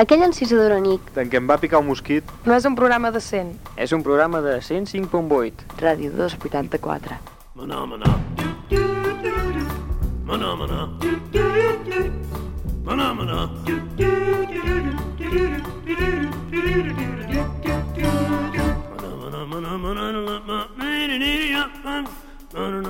Aquell encisador amic En què em va picar un mosquit. No és un programa decent. És un programa de 105.8. Ràdio 284. Maná, maná. Maná, maná. Maná, maná. Maná, maná, maná, maná, Maná, maná. Maná, maná. Maná, maná. Maná,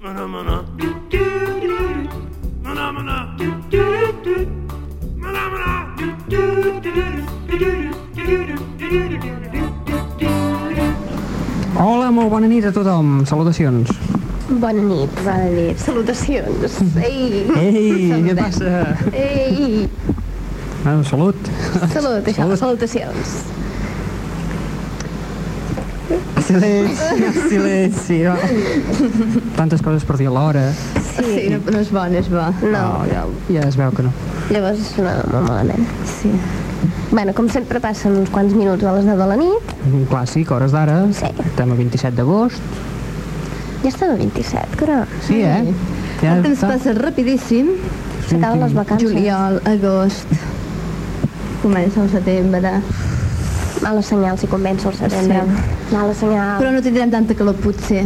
Manamana. Hola, molt bona nit a tothom. Salutacions. Bona nit, bona nit. Salutacions. Ei! Ei, què passa? Ei! Ah, salut. Salut, això, Salut. salutacions. Silenci, silenci. No. Tantes coses per dir alhora. Sí, no, no és bo, no és bo. No, Oh, ja, ja es veu que no. llavors no, molt malament. Sí. Bueno, com sempre passen uns quants minuts a les 9 de la nit. Un clàssic, hores d'ara. Sí. Estem a 27 d'agost. Ja estem a 27, caram. Sí, eh? Ja El temps està. passa rapidíssim. S'acaben les vacances. Juliol, agost, comença el setembre. Mala senyal si comença el setembre. Mala senyal. Però no tindrem tanta calor, potser.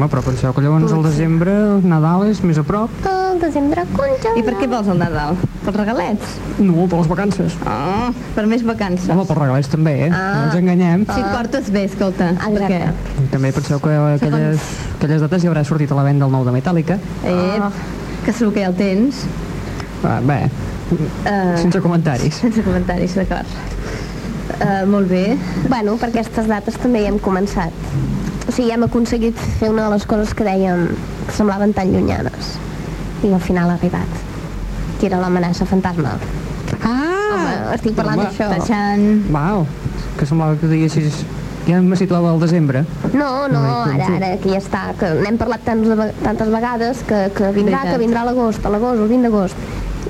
Home, però penseu que llavors al desembre, el Nadal és més a prop. El desembre conja. I per què vols el Nadal? Pels regalets? No, per les vacances. Oh, per més vacances. Home, pels regalets també, eh? No ens enganyem. Si et portes bé, escolta. Exacte. Perquè, També penseu que aquelles, aquelles dates ja haurà sortit a la venda el nou de Metallica. eh, que segur que ja el tens. Ah, bé, Uh, sense comentaris. sense comentaris, d'acord. Uh, molt bé. Bueno, per aquestes dates també hi hem començat. O sigui, hem aconseguit fer una de les coses que dèiem que semblaven tan llunyanes. I al final ha arribat. Que era l'amenaça fantasma. Ah! Home, estic parlant d'això. Uau, que semblava que diguessis... Ja me situava al desembre. No, no, No, ara, ara, que ja està, que n'hem parlat tants, ve- tantes vegades que, que vindrà, que vindrà a l'agost, a l'agost, el 20 d'agost.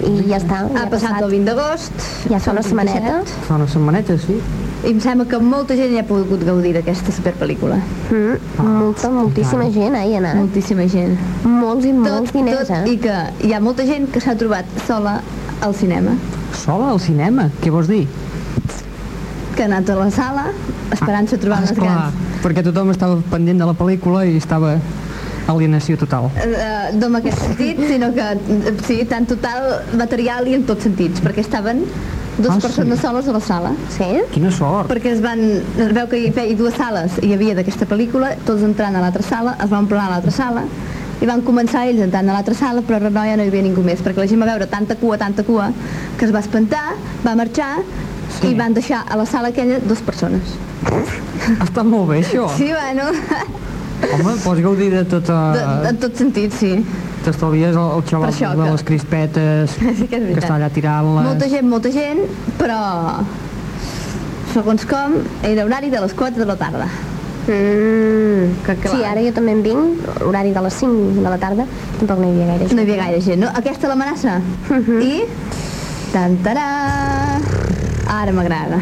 I ja està, ja Ha passat el 20 d'agost. Ja fa una el 27, setmaneta. Fa una setmaneta, sí. I em sembla que molta gent ja ha pogut gaudir d'aquesta superpel·lícula. Mm, molta, moltíssima gent eh, hi ha anat. Moltíssima gent. Molts i molts diners, tot, eh? I que hi ha molta gent que s'ha trobat sola al cinema, Sola al cinema, què vols dir? que ha anat a la sala esperant-se a trobar Ah, les esclar, grans. perquè tothom estava pendent de la pel·lícula i estava alienació total. Uh, no en aquest sentit, sinó que eh, sí, tant total material i en tots sentits, perquè estaven dues Ah, persones sí? soles a la sala. Sí? Quina sort! Perquè es van... Es veu que hi feia dues sales hi havia d'aquesta pel·lícula, tots entrant a l'altra sala, es van omplir a l'altra sala, i van començar ells entrant a l'altra sala, però a ja no hi havia ningú més, perquè la gent va veure tanta cua, tanta cua, que es va espantar, va marxar, Sí. i van deixar a la sala aquella dues persones. Ha estat molt bé, això. Sí, bueno, Home, pots gaudir de tota... de, en tot sentit, sí. T'estalvies el, el xaval això de que- les crispetes Sí que que està allà tirant-les. Molta gent, molta gent, però segons com, era horari de les 4 de la tarda. Mm. Que clar. Sí, ara jo també en vinc, horari de les 5 de la tarda, tampoc no hi havia gaire gent. No hi havia gaire gent, no? Aquesta l'amenaça. I... Tantarà... Ara m'agrada.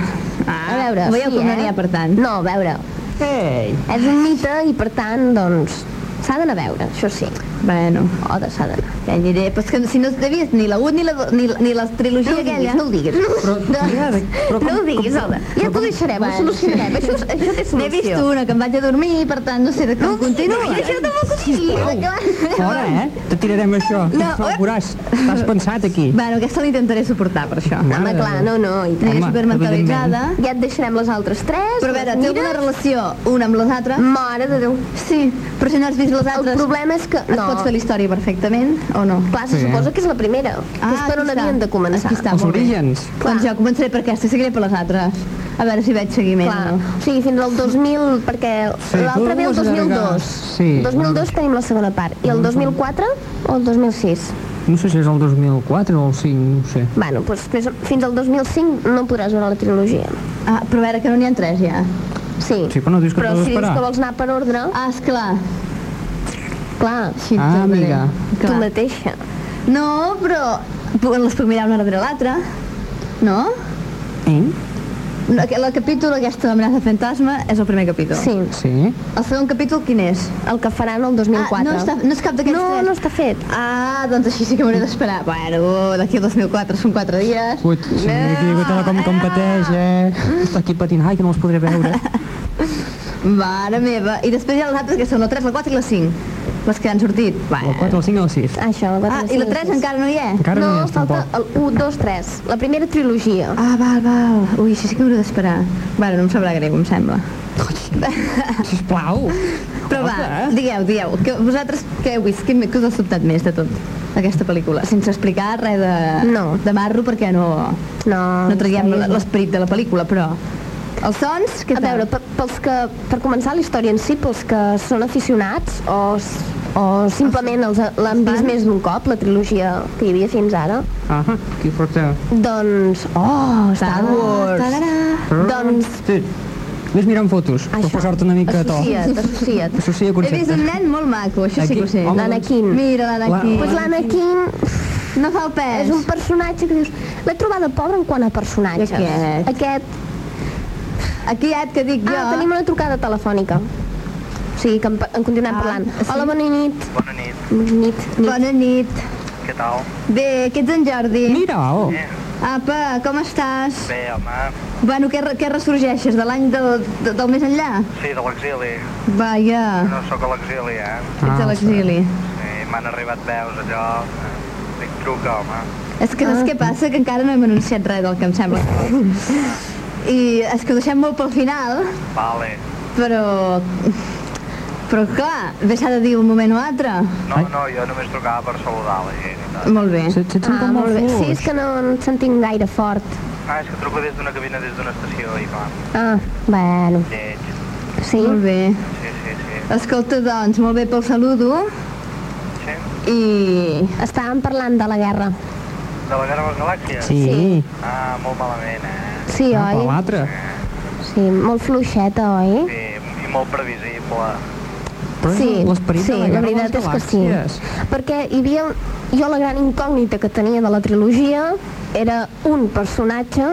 Ah, A veure, Veieu sí, com no eh? n'hi ha per tant? No, a veure, Ei! és un mite i per tant, doncs, s'ha d'anar a veure, això sí. Bueno, de s'ha d'anar. ja hi aniré. Però és que si no vist ni la 1 ni la, do- ni, ni la trilogia No aquella... no ho diguis. Però, tia, però No ho diguis, Alda. Ja t'ho deixarem, ho solucionarem. Això, això té N'he vist solució. una que em vaig a dormir, per tant, no sé de com continua. Això tampoc ho diguis. Fora, eh? Te tirarem això. No, No, eh? veuràs, t'has pensat aquí. Bueno, aquesta l'intentaré suportar, per això. Home, clar, no, no, i tant. Home, supermentalitzada. Ja et deixarem les altres tres. Però a veure, té alguna relació una amb les altres? Mare de Déu. Sí, però si no has vist les El altres... problema és que... Es pot fer la història perfectament o no? Clar, se Sí. suposa que és la primera. que és per on havien de començar. Aquí està, Els molt bé. orígens. Doncs jo començaré per aquesta i seguiré per les altres. A veure si veig seguiment Clar, no. o sigui, fins al 2000, perquè Sí, l'altre tu ve el vols allargar. 2002. Sí. 2002 tenim la segona part. I el 2004 o el 2006? No sé si és el 2004 o el 5, no sé. Bueno, doncs fins, fins al 2005 no podràs veure la trilogia. Ah, però a veure que no n'hi ha tres ja. Sí, Sí, però no dius que però si dius que vols anar per ordre, Ah, esclar. Clar, Així et Ah, amiga. tu Clar. mateixa. No, però les puc mirar una darrere l'altra. No? Eh? No, El capítol aquesta d'amenaça fantasma és el primer capítol. Sí, Sí? El segon capítol quin és? el que faran el 2004. Ah, no, està, no és cap d'aquests no, tres? no està fet. Ah, doncs així sí que m'hauré d'esperar. Bueno, d'aquí al 2004 són 4 dies. Ui, sí, aquí tota la com competeix, eh? Està aquí patint, ai, que no els podré veure. Mare meva. I després hi ha les altres que són la 3, la 4 i la 5. Les que han sortit. El 4, el 5 i el 6. Això, el 4, Ah, i la 3 encara no hi és? Encara no, No, hi és, falta tampoc. el 1, 2, 3. La primera trilogia. Ah, val, val. Ui, així sí que m'hauré d'esperar. Bueno, no em sabrà greu, em sembla. Sisplau. Però va, digueu, digueu, que vosaltres què heu vist? Què, què us ha sobtat més de tot, aquesta pel·lícula? Sense explicar res de, No. de marro, perquè no, No, no traiem l'esperit de la pel·lícula, però... Els sons, què A veure, per, pels que, per començar la història en si, pels que són aficionats o, o simplement els l'han vist més d'un cop, la trilogia que hi havia fins ara, Ah, aquí porta... doncs... Oh, Star Wars! Doncs, Sí. Ves mirant fotos, per això. posar-te una mica a to. Associa't, associa't. Associa He vist conceptes. un nen molt maco, això sí Aquí, que ho sé. L'Anakin. Mira l'Anakin. La- Pues l'Anakin No fa el pes. és un personatge que dius... L'he trobada pobra en quant a personatges. Aquest? Aquest... Aquí et que dic jo... Ah, tenim una trucada telefònica. O sigui, que en, en continuem Ah, parlant. sí. Hola, bona nit. Bona nit, Nit, nit. Bona nit. què tal? Bé, que ets en Jordi? Mira, oh. Apa, com estàs? Bé, home, Bueno, què, què ressorgeixes? De l'any del, de, del més enllà? sí, de l'exili. Vaja, No sóc a l'exili, eh? ets a Ah, l'exili. Sí, m'han arribat veus allò. Dic, truca, home. És que saps què passa? Que encara no hem anunciat res del que em sembla. I és que ho deixem molt pel final, Vale. però... Però clar, bé s'ha de dir un moment o altre. No, no, jo només trucava per saludar la gent. Molt bé. Se't sent Ah, molt bé. Sí, és que no ens sentim gaire fort. Ah, és que truco des d'una cabina, des d'una estació i clar, Ah, bueno. lleig. Sí? Molt bé. Sí, sí, sí. Escolta, doncs, molt bé pel saludo Sí? i... Estàvem parlant de la guerra. De la Guerra de les Galàxies? Sí. Sí. Ah, molt malament, eh? Sí, Ah, per oi? l'altre. Sí, molt fluixeta, oi? Sí, i molt previsible. Però Sí, l'esperit sí, de la la veritat és que sí. Perquè hi havia... Jo la gran incògnita que tenia de la trilogia era un personatge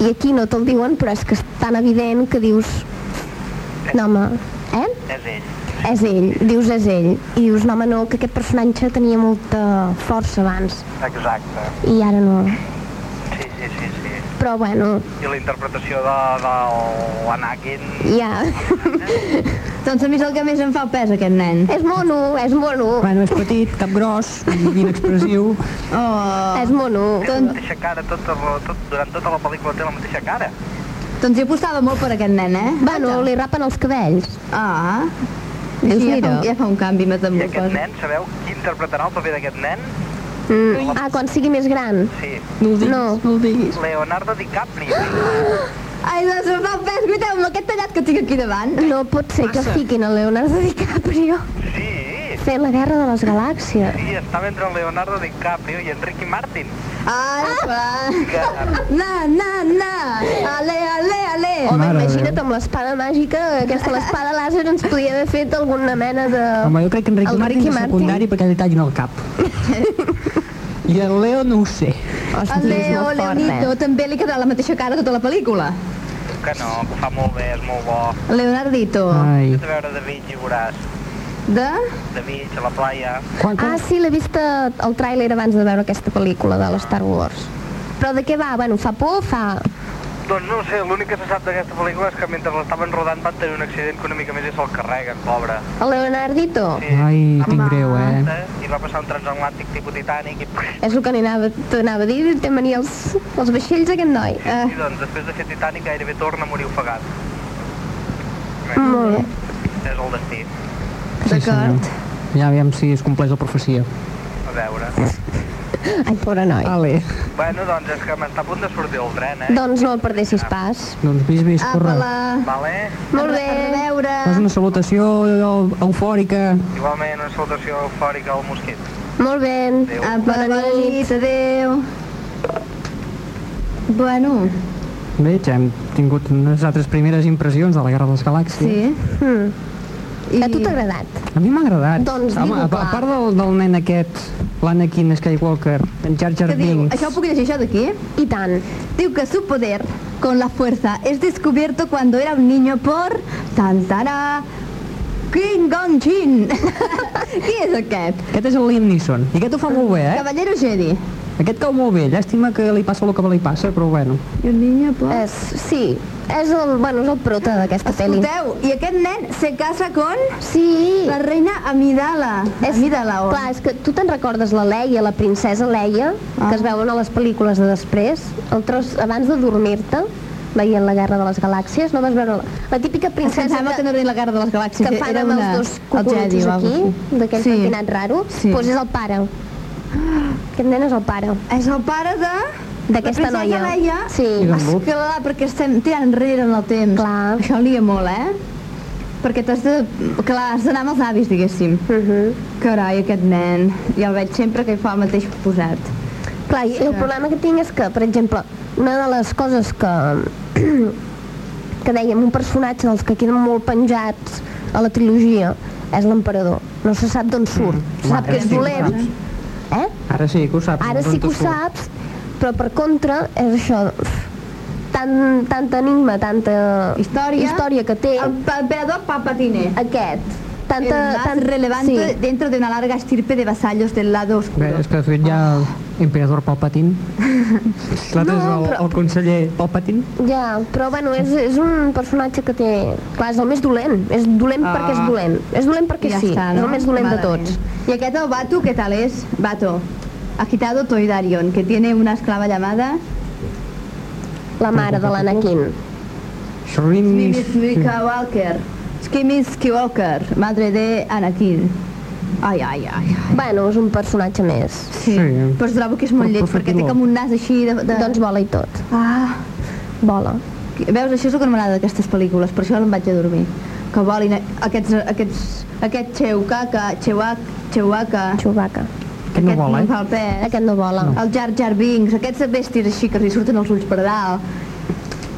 i aquí no te'l diuen, però és que és tan evident que dius... No, home, eh? És ell. És ell, dius és ell. I dius, no, home, no, que aquest personatge tenia molta força abans Exacte. i ara no. Sí, sí, sí, sí. Però bueno, I la interpretació de, de l'Anakin... ja. Doncs a mi és el que més em fa pes, aquest nen. és mono, és mono, Bueno, és petit, cap gros, inexpressiu. Oh. és mono. Té la mateixa cara, tot, tot, durant tota la pel·lícula té la mateixa cara. Doncs jo apostava molt per aquest nen, eh? Bueno, li rapen els cabells. Ah. Dius, Així ja, fa, ja fa un canvi I metamorfosi. aquest nen, sabeu qui interpretarà el paper d'aquest nen? Mm. Ah, quan sigui més gran. Sí, No ho diguis, No. no, ho diguis. Leonardo DiCaprio. Ai, doncs em fa el pes, guaiteu, amb aquest tallat que tinc aquí davant. No pot ser que fiquin a Leonardo DiCaprio Sí, fent la guerra de les galàxies. sí, estava entre el Leonardo DiCaprio i en Ricky Martin. Ai, va. Que, Na, na, na. Ale, ale, ale. Home, Mare imagina't amb l'espada màgica, aquesta l'espada làser ens podia haver fet alguna mena de... Home, jo crec que en Ricky El Martin Ricky és Martin. secundari perquè li tallin el cap. I el Leo no ho sé. Ostres, El Leo, fort, Leonito, eh? també li quedarà la mateixa cara tota la pel·lícula. que no, que fa molt bé, és molt bo. Leonardito. Ai. Has de veure David i veuràs. De... de mig, a la playa. Quan, quan? Ah, sí, l'he vist eh, el tràiler abans de veure aquesta pel·lícula de la Star Wars. Però de què va? Bueno, fa por fa... Doncs no sé, l'únic que se sap d'aquesta pel·lícula és que mentre l'estaven rodant van tenir un accident que una mica més i se'l carreguen, pobre. El Leonardito? Sí, Ai, passar greu, eh? I va passar un transatlàntic tipus Titanic i... És el que n'anava, t'anava a dir, té mania els, els vaixells aquest noi. Eh. I doncs després de fer Titanic gairebé torna a morir ofegat. Molt bé. és el destí. Sí, D'acord. Ja aviam si es compleix la profecia. A veure. Ai, pobre noi. Vale. Bueno, doncs és que m'està a punt de sortir el tren, eh? Doncs no el perdessis pas. Doncs vis, vis, corre. Apa-la. Vale? Molt bé. A veure. Fas una salutació eu- eufòrica. Igualment, una salutació eufòrica al mosquit. Molt bé. Adéu. Apa, Bona bona nit. nit, adéu. Bueno, Bé, ja hem tingut unes altres primeres impressions de la Guerra de les Galàxies. sí. Mm. I... A tu t'ha agradat? A mi m'ha agradat. Doncs Home, a, a part del, del nen aquest, l'Anakin Skywalker, en Jar Jar Què diu? Binks... Això ho puc llegir això d'aquí? I tant. Diu que su poder con la fuerza es descubierto cuando era un niño por... Tantara... King Gong Chin. Qui és aquest? Aquest és el Liam Neeson. I aquest ho fa molt bé, eh? Caballero Jedi. Aquest cau molt bé. Llàstima que li passa el que li passa, però bueno. I un niño por... És, sí, és el, bueno, és el prota d'aquesta pel·li. Escolteu, i aquest nen se casa con Sí. la reina Amidala. És, Amidala, o... clar, és que tu te'n recordes la Leia, la princesa Leia, Ah. que es veuen a les pel·lícules de després, el tros, abans de dormir-te, veient la Guerra de les Galàxies, no vas veure la, la típica que em princesa sembla que no la guerra de les galàxies, que fan era amb una... els dos el Jedi o aquí, d'aquell Sí. pentinat raro, Sí. doncs és el pare. Aquest nen és el pare. És el pare de... D'aquesta la princesa noia. Leia. Sí. Esclar, perquè estem tirant enrere en el temps. Clar. Això lia molt, eh? Perquè t'has de... Clar, has d'anar amb els avis, diguéssim. Uh -huh. Carai, aquest nen. Ja el veig sempre que hi fa el mateix posat. Clar, i el problema que tinc és que, per exemple, una de les coses que, que dèiem, un personatge dels que queden molt penjats a la trilogia és l'emperador. No se sap d'on surt. Mm. Se sap Ara que és sí que ho dolent. Eh? Ara sí que ho saps. Ara sí que ho saps, però per contra és això, tant, tanta enigma, tanta Història. història que té El emperador Palpatine. aquest. el Tanta, más tant, relevante Sí. dentro de una larga estirpe de vasallos del lado oscuro. Bé, és que de fet hi ha l'emperador Palpatine. L'altre No, és el, però- el conseller Palpatine. Ja, però bueno, és, és un personatge que té... Clar, és el més dolent. És dolent Ah. perquè és dolent. És dolent perquè I ja sí. està, És no? el més dolent de Malament. tots. Y aquest el Batu, ¿qué tal es? Bato. Agitado Toidarion, que tiene una esclava llamada La mare de l'Anakin. Shrin... Skimmy Walker. Skimmy Skywalker, madre de Anakin. Ai, ai, ai, ai. Bueno, és un personatge més. Sí, Sí. però es trobo que és molt lleig, perquè té com un nas així de... de... Doncs vola i tot. Ah, Vola. veus, això és el que no m'agrada d'aquestes pel·lícules, per això em vaig a dormir. Que volin aquests, aquests, aquest Chewbacca, Chewbacca, Chewbacca, Chewbacca. Aquest no vola, no eh? fa el pes. Aquest no vola. El Jar Jar Binks, aquests bèsties així que li surten els ulls per dalt,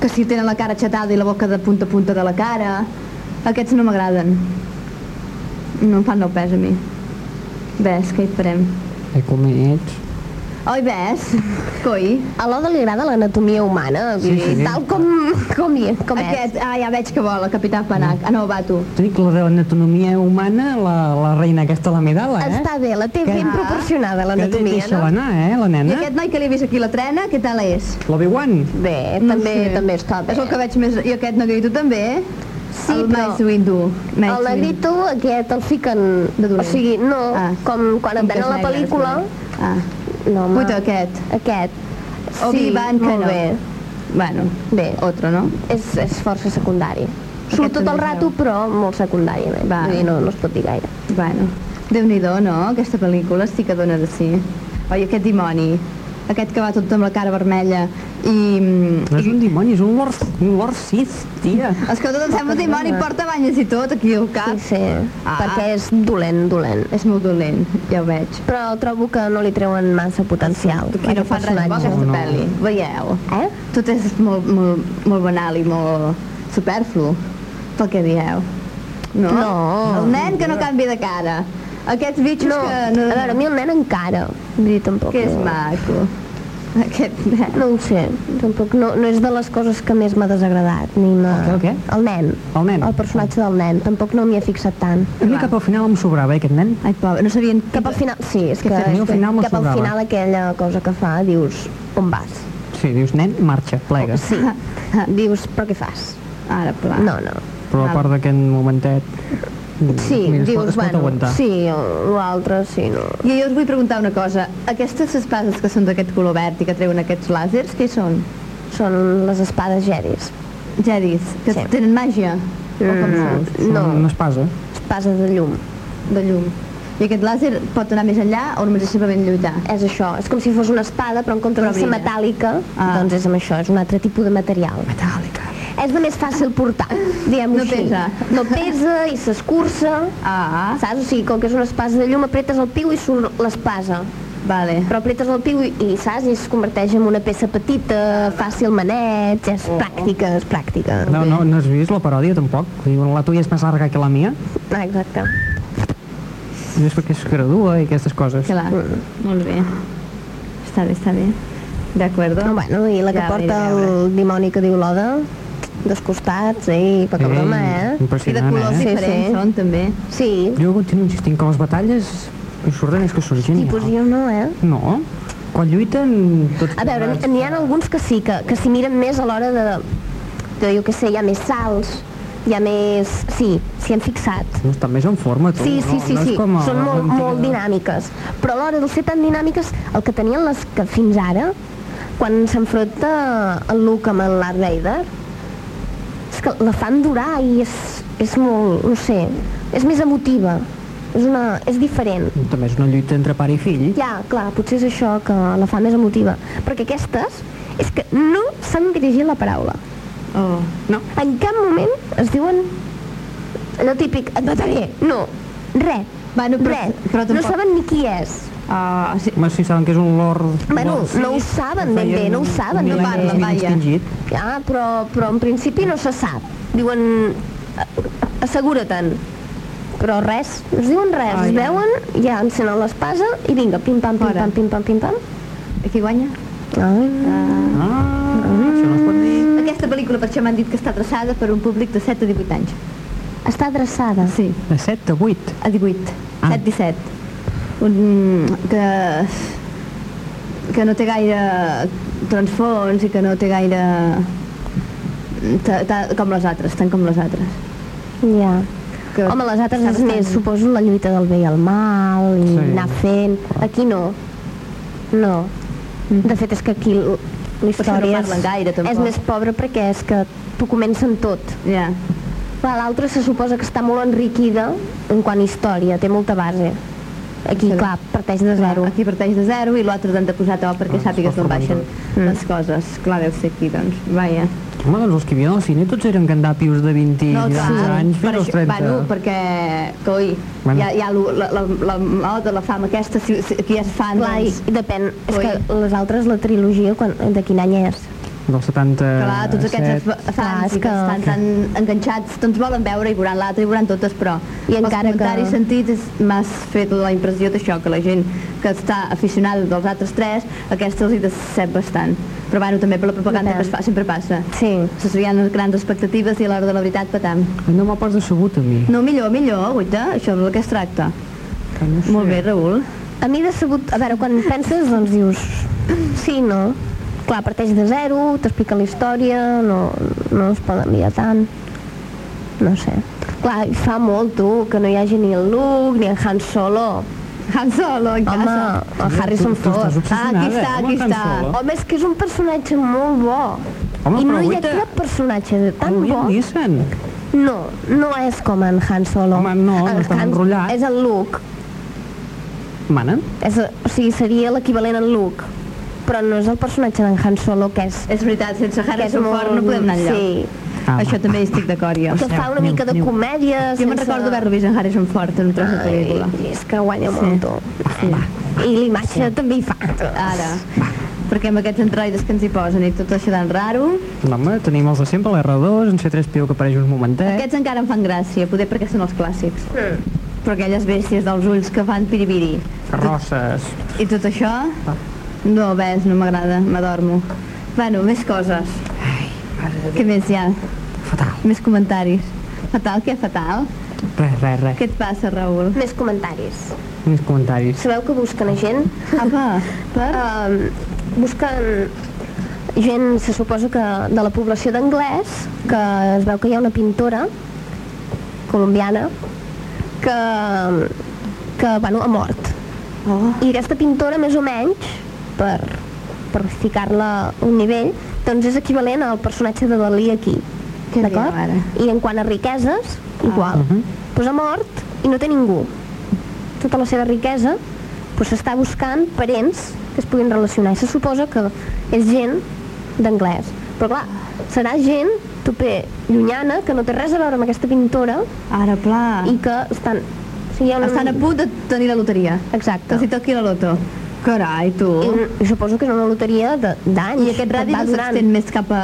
que si tenen la cara xatada i la boca de punta a punta de la cara, aquests no m'agraden. No em fan no pes a mi. Ves, què hi farem? Eh, com ets? Oi, ves? Coi? A l'Oda li agrada l'anatomia humana, Sí, sí. tal com, com, hi, com és. Aquest, ah, ja veig que vol, el capità Panac. Ah, no, va tu. Dic, la de l'anatomia humana, la, la reina aquesta, la Medala, eh? Està bé, la té Que- ben proporcionada, Que l'anatomia, deixa-la no? anar, eh, la I nena? aquest noi que li he vist aquí la trena, què tal és? L'Obi-Wan. Bé, No també, sé. també està bé. És el que veig més... I aquest negrito també, eh? Sí, el però Mace Windu. Mace el negrito aquest el fiquen... De dolent. O sigui, no, Ah. com quan et que ven és a la pel·lícula... Ah, No, Puto, aquest. Aquest. Sí, Obi-Wan molt Kenobi. bé. Bueno, Bé, otro, no? és, és força secundari. Surt tot el rato, veu. però molt secundari. Bé. Va. Vull dir, no, no es pot dir gaire. Bueno, déu nhi no? Aquesta pel·lícula sí que dona de sí. Oi, aquest dimoni, aquest que va tot amb la cara vermella i... No és un dimoni, és un Lord, un Lord Sith, tia. És que tot em sembla un dimoni, porta banyes i tot aquí al cap. Sí, sí, Ah. perquè és dolent, dolent. És molt dolent, ja ho veig. Però trobo que no li treuen massa potencial. Aquí no fan res bo, aquesta No. pel·li. Veieu? Eh? Tot és molt, molt, molt banal i molt superflu, pel que dieu. No? No. El nen que no canvia de cara. Aquests bitxos No, que... No, a veure, a mi el nen encara. Vull dir, tampoc. Que és no. maco. Aquest nen. No ho sé, tampoc no, no és de les coses que més m'ha desagradat, ni m'ha... El què, el què? El nen. El nen. El personatge del nen, tampoc no m'hi he fixat tant. A mi cap al final em sobrava, eh, aquest nen. Ai, pobre, no sabien... Cap al final, sí, és que, al final cap al final aquella cosa que fa, dius, on vas? Sí, dius, nen, marxa, plega. Sí, dius, però què fas? Ara, pla. No, no. Però a part d'aquest momentet... Sí, mira, es pot- dius, es pot bueno, aguantar. sí, l'altre, sí, no. I jo us vull preguntar una cosa. Aquestes espases que són d'aquest color verd i que treuen aquests làsers, què són? Són les espades jedis. Jedis, que Sí. tenen màgia? O com són? Són no. Una espasa. Espasa de llum. De llum. I aquest làser pot anar més enllà o només és simplement lluitar? És això, és com si fos una espada, però en comptes Però de ser metàl·lica, Ah. doncs és amb això, és un altre tipus de material. Metàl·lica. És de més fàcil portar, diguem-ho No així. pesa. No pesa i s'escurça, Ah, saps? O sigui, com que és una espasa de llum, apretes el piu i surt l'espasa. vale. Però apretes el piu i, i saps? I es converteix en una peça petita, fàcil maneig, és pràctica, és pràctica. No, no, no has vist la paròdia tampoc? Diu, la tuya és més larga que la mia. Ah, exacte. I és perquè es gradua i aquestes coses. Clar, molt bé. Està bé, està bé. D'acord. No, bueno, i la que Ja, porta el dimoni que diu l'Oda, dos costats, eh? Poca Ei, broma, eh? I de colors eh? Sí, diferents sí. són, també. Sí, Jo continuo insistint que les batalles que surten és que surt genial. tipus jo no, eh? No, quan lluiten tots... A veure, n'hi ha alguns que sí, que, que s'hi miren més a l'hora de, de, jo què sé, hi ha més salts, hi ha més... Sí, s'hi han fixat. No, estan més en forma, tu. Sí, sí, no, sí, no sí, com a són molt, molt dinàmiques. Però a l'hora de ser tan dinàmiques, el que tenien les que fins ara, quan s'enfronta el Luke amb el Darth Vader, és que la fan durar i és, és molt, no sé, és més emotiva. És, una, és diferent. També és una lluita entre pare i fill. Ja, clar, potser és això que la fa més emotiva. Perquè aquestes és que no s'han dirigit la paraula. Oh. No. En cap moment es diuen allò típic, et mataré. No, res. Bueno, però- res. però No tampoc- saben ni qui és. Ah, sí. Home, si saben que és un lord... Bueno, lord no ho saben ben bé, no ho saben, no parlen, vaja. Ja, però, però en principi no se sap. Diuen, "A- assegura-te'n. Però res, no es diuen res, Ah, es ja. veuen, ja encenen l'espasa i vinga, pim-pam, pim-pam, pim-pam, pim-pam. Qui guanya? Ah. Ah, això no es pot dir. Aquesta pel·lícula per això m'han dit que està adreçada per un públic de 7 a 18 anys. Està adreçada. Sí, De 7 a 8. a 18. Ah. 7-17. Un, que, que no té gaire transfons i que no té gaire... ta- ta- com les altres, tant com les altres. Ja. Que Home, les altres és més, suposo, la lluita del bé i el mal, i Sí. anar fent... Aquí no. No. De fet, és que aquí l- la història no gaire, tampoc. és més pobra perquè és que t'ho comencen tot. Ja. Clar, L'altra se suposa que està molt enriquida en quant a història, té molta base. Aquí, Sí. clar, parteix de zero. Aquí parteix de zero i l'altre t'han de posar to perquè Ah, sàpigues d'on baixen Mm. les coses. Clar, deu ser aquí, doncs. Vaja. Home, doncs els que havia al cine tots eren gandapios de 20 i tants anys per fins als això- 30. Bueno, perquè, coi, Bueno. hi ha, hi ha la, la, la, la, la, la fama aquesta, si, si aquí és fan, Clar, i, doncs... i depèn, és Ui. que les altres, la trilogia, quan, de quin any és? Del 70... Clar, tots aquests Clar, fans que que- estan tan enganxats, doncs volen veure i veuran l'altre i veuran totes, però I pels encara que- comentaris sentits és- m'has fet la impressió d'això, que la gent que està aficionada dels altres tres, aquesta els hi decep bastant. Però bueno, també per la propaganda Depèn. que es fa, sempre passa. Sí. Se sabien les grans expectatives i a l'hora de la veritat patam. No m'ha pas decebut a mi. No, millor, millor, guaita, això és del que es tracta. Que no sé. Molt bé, Raül. A mi decebut, a veure, quan penses, doncs dius, sí, no? Clar, parteix de zero, t'explica la història, no, no es poden mirar tant. No sé. Clar, fa molt, tu, que no hi hagi ni el Luke, ni en Han Solo. Han Solo, en Home, casa. el Harrison tu, tu estàs Ford. Ah, aquí està, obsessionada, aquí el està. Home, és que és un personatge molt bo. Home, I no hi ha cap personatge de tan el bo. Neeson. No, no és com en Han Solo. Home, no, no està enrotllat. És el Luke. Mana? És, o sigui, seria l'equivalent en Luke. Però no és el personatge d'en Han Solo, que és... És veritat, sense Harrison Ford no podem anar enlloc. Sí, Ah, Això també hi estic d'acord, jo. que fa una Aneu, mica de aneu. comèdia Jo me'n recordo d'haver-lo vist en Harrison Ford en un tros de pel·lícula. Ai, és que guanya Sí. molt. Sí. I l'imatge també hi fa. Ara, perquè amb aquests androides que ens hi posen i tot això d'en raro, Home, tenim els de sempre, l'R2, en C3PO que apareix un momentet. aquests encara em fan gràcia, poder perquè són els clàssics. Però aquelles bèsties dels ulls que fan piribiri Carrosses. i tot això, No, ves, no m'agrada, m'adormo. Bueno, més coses. Què més hi ha? Fatal. Més comentaris. Fatal, què fatal? Res, res, res. Què et passa, Raül? Més comentaris. Més comentaris. Sabeu que busquen a gent? Apa, per? Um, busquen gent, se suposa que de la població d'anglès, que es veu que hi ha una pintora colombiana que, que bueno, ha mort. Oh, I aquesta pintora, més o menys, per, per ficar-la un nivell, doncs és equivalent al personatge de Dalí aquí. D'acord? I en quant a riqueses, igual. Mhm. Pues ha mort i no té ningú. Tota la seva riquesa pues, s'està buscant parents que es puguin relacionar. I se suposa que és gent d'anglès. Però clar, serà gent tupé llunyana que no té res a veure amb aquesta pintora ara, pla. i que estan... O sigui, un... Estan a punt de tenir la loteria. Exacte. Que si toqui la loto. Carai, tu. I, suposo que és una loteria d'anys. I aquest va no s'estén més cap a...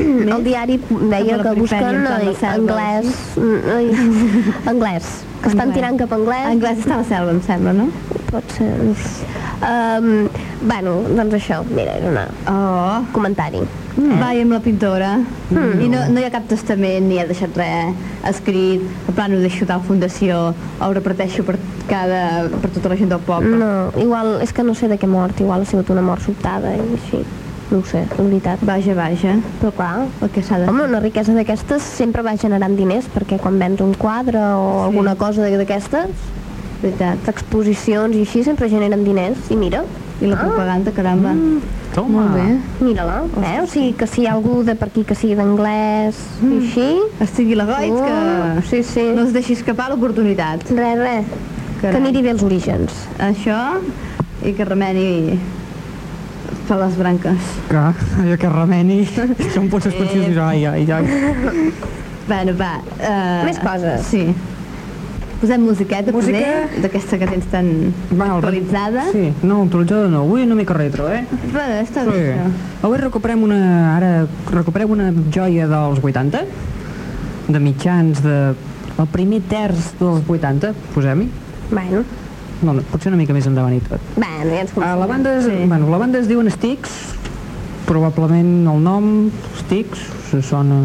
El diari deia que busquen selva, anglès, mm, anglès, que estan Anglès. tirant cap a anglès. Anglès està a la selva, em sembla, no? Pot ser. Um, bueno, doncs això, mira, era un Oh, comentari. mm. va amb la pintora. I no, no hi ha cap testament, ni ha deixat res escrit, en plan ho deixo tal fundació, o ho reparteixo per, cada, per tota la gent del poble. No, igual, és que no sé de què mort, igual ha sigut una mort sobtada i així. No ho sé, la veritat. Vaja, vaja, Però clar, el que s'ha de home, una riquesa d'aquestes sempre va generant diners, perquè quan vens un quadre o alguna cosa de- d'aquestes, veritat. exposicions i així sempre generen diners. I mira, I la Ah. propaganda, caramba. Toma. Molt bé. mira-la, eh? O sigui, que si hi ha algú de per aquí que sigui d'anglès i així... Estigui la goig, Oh, que sí, sí. no es deixi escapar l'oportunitat. Res, res. Carai. Que miri bé els orígens. Això, i que remeni per les branques. Clar, allò que remeni. Són potser expansions. Ai, ai, ai. Bueno, va. Uh, Més coses. Sí. Posem musiqueta, Música. poder, d'aquesta que tens tan Bueno, el- actualitzada. Sí, no, actualitzada no. Avui una mica retro, eh? Bueno, està Sí. bé, això. Avui recuperem una... Ara recuperem una joia dels 80, de mitjans de... El primer terç dels 80, posem-hi. Bueno, No, no, potser una mica més endavant i tot. bueno, ja ens Uh, la, banda es, Sí. bueno, la banda es diuen Styx, probablement el nom, Styx, se sona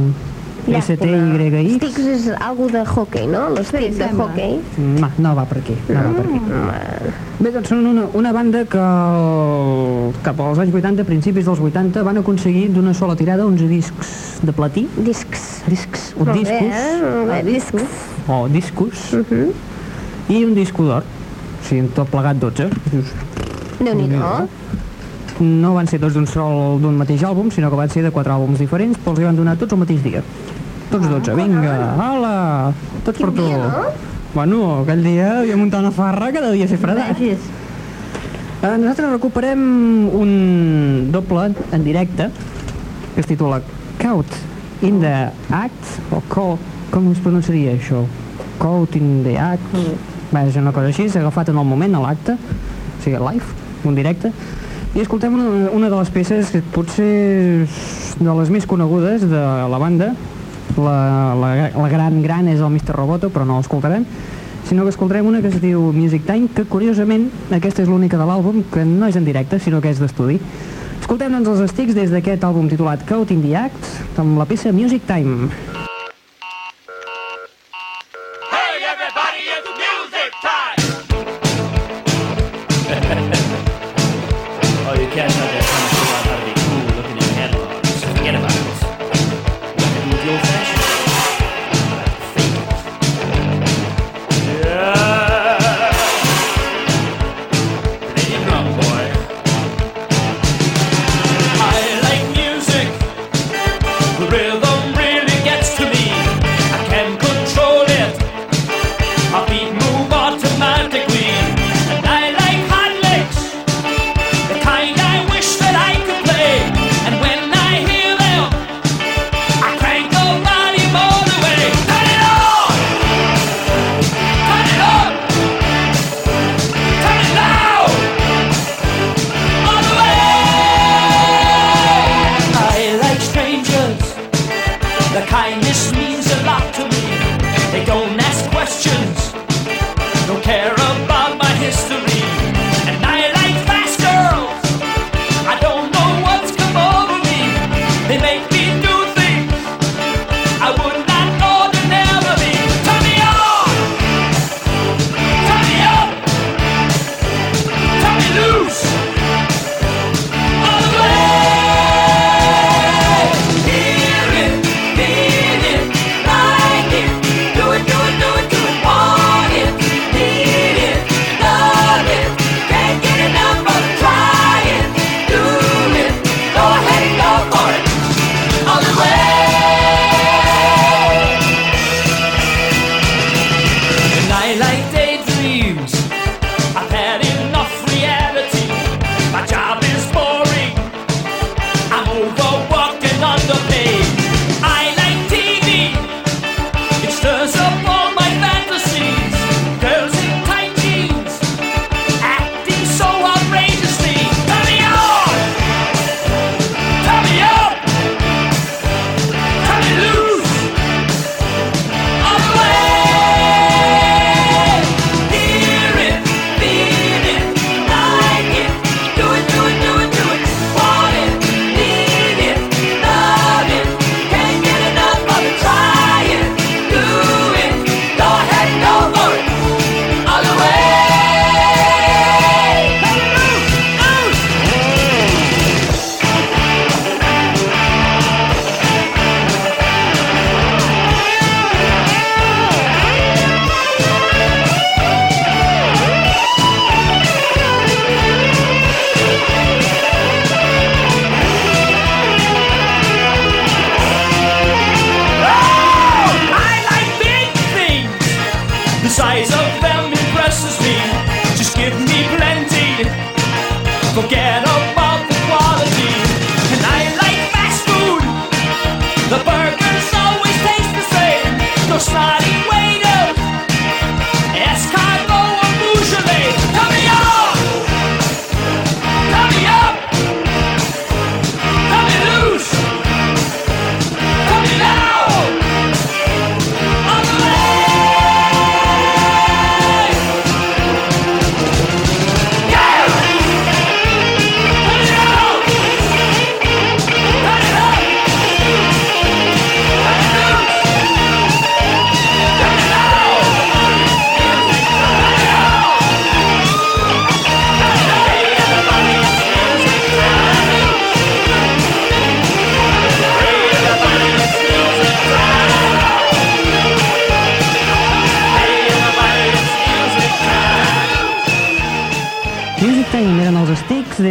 S-T-Y-X. Sticks és algo de hockey, no? L'estic de sembla. hockey. No, no va per aquí, no va per aquí. Bé, doncs són una, una banda que el, cap als anys 80, principis dels 80, van aconseguir d'una sola tirada 11 discs de platí, Discs. discs o Molt bé, discos, eh? Molt bé, discs. o discos, Mhm. I un disco d'or, o sigui, en tot plegat 12. Dius, Déu-n'hi-do. No van ser tots d'un sol, d'un mateix àlbum, sinó que van ser de quatre àlbums diferents, però els hi van donar tots el mateix dia. Tots 12, vinga, hola, tots per tu. dia, no? Bueno, aquell dia havia muntat una farra que devia ser fredat. Vegis. Eh, nosaltres recuperem un doble en directe que es titula Caught in the Act o co, com es pronunciaria això? Caught in the Act Va, és una cosa així, s'ha agafat en el moment, a l'acte o sigui, live, un directe. I escoltem una, una de les peces que potser de les més conegudes de la banda. La, la, la gran gran és el Mr. Roboto però no l'escoltarem sinó que escoltarem una que es diu Music Time que curiosament aquesta és l'única de l'àlbum que no és en directe sinó que és d'estudi. Escoltem doncs els estics des d'aquest àlbum titulat Caught in the Act amb la peça Music Time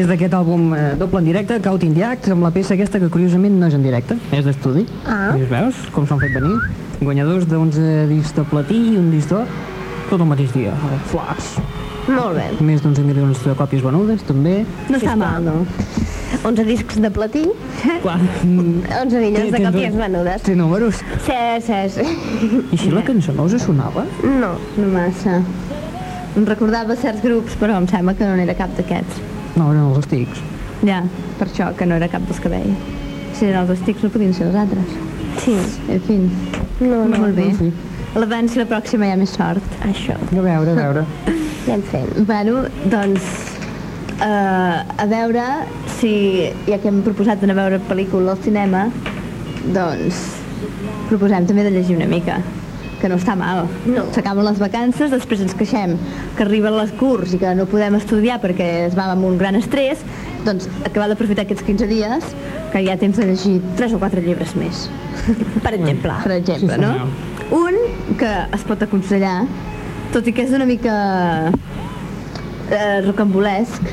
Sticks des d'aquest àlbum eh, doble en directe, Caut in the Act, amb la peça aquesta que curiosament no és en directe, és d'estudi. Ah. I veus com s'han fet venir? Guanyadors d'11 discs de platí i un disc d'or, tot el mateix dia, el Flash. Molt bé. Més d'11 milions de còpies venudes, també. No està mal, no? 11 discs de platí, Clar, mm, 11 milions de còpies venudes. Té números. Sí, sí, sí. I així la cançó no us sonava? No. No massa. Em recordava certs grups, però em sembla que no n'era cap d'aquests. No, eren els Sticks. Ja, per això que no era cap dels que veia. Si eren els estics no podien ser els altres. Sí. En fi, No, no. molt bé. en fi. L'abans i la pròxima hi ha més sort. Això. A veure, a veure. Anem fent. Bueno, doncs, uh, a veure si, ja que hem proposat anar a veure pel·lícula al cinema, doncs proposem també de llegir una mica que no està mal. No. S'acaben les vacances, després ens queixem que arriben les curs i que no podem estudiar perquè es va amb un gran estrès, doncs acabar d'aprofitar aquests 15 dies que hi ha temps de llegir 3 o 4 llibres més. Per exemple. Per exemple, Sí, no? Un que es pot aconsellar, tot i que és una mica eh, rocambolesc,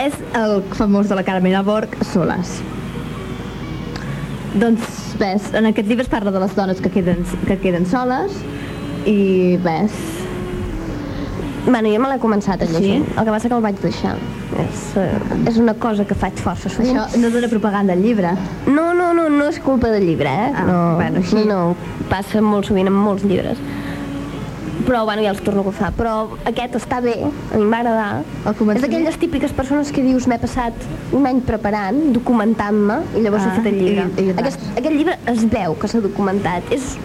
és el famós de la Carmina Borg, Soles. Doncs, ves, en aquest llibre es parla de les dones que queden, que queden soles i, ves, Bueno, jo me l'he començat a llegir. Sí? El que passa que el vaig deixar. És, eh, és una cosa que faig força sovint. això no dona propaganda al llibre. No, no, no, no és culpa del llibre, eh? Ah, no, bueno, així. no, no, passa molt sovint amb molts llibres. Però, bueno, ja els torno a agafar. Però aquest està bé, a mi m'agrada. És d'aquelles típiques persones que dius m'he passat un any preparant, documentant-me, i llavors Ah, he fet el llibre. i- i aquest, aquest llibre es veu que s'ha documentat. És,